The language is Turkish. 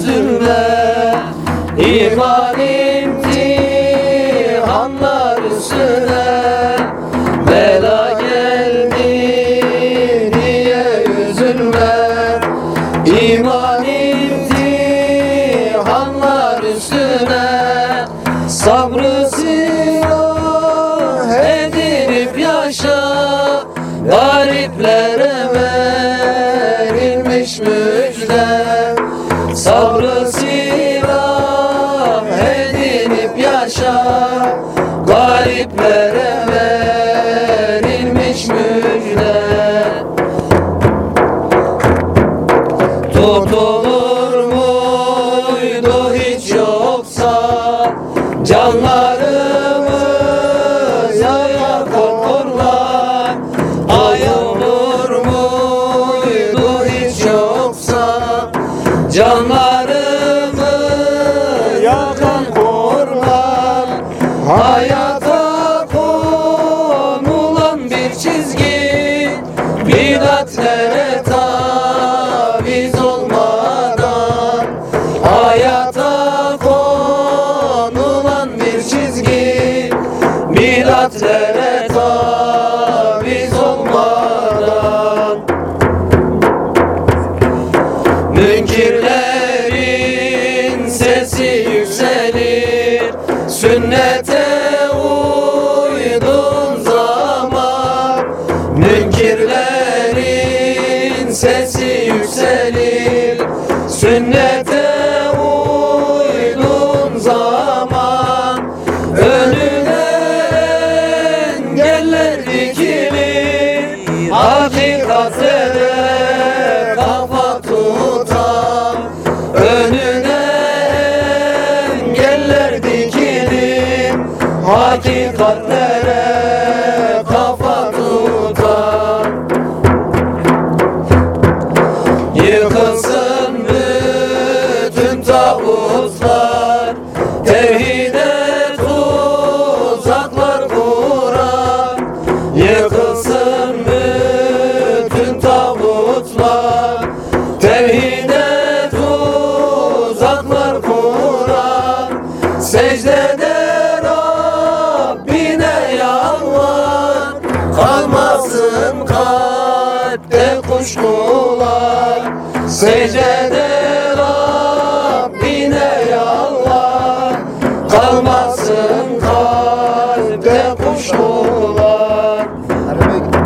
üzülme İman imtihanlar üstüne Bela geldi diye üzülme. İman imtihanlar üstüne Sabrı silah edinip yaşa Gariplere verilmiş müjde Gariplere verilmiş müjde Tutulur muydu hiç yoksa Canlarımız yaya korkurlar Ay olur muydu hiç yoksa Canlarımı yakan korlar Hayata Bidatlere taviz olmadan Hayata konulan bir çizgi. Bidatlere taviz olmadan. Münkirlerin sesi yükselir Sünnete sesi yükselir. Sünnete uydun zaman Önüne engeller dikilir Hakikatlere kafa tutan Önüne engeller dikilir Hakikatlere tağutlar Tevhide tuzaklar kuran Yıkılsın bütün tağutlar Tevhide tuzaklar kuran Secdede Rabbine yalvar Kalmasın kalpte kuşkular Secdede Yaşasın kavga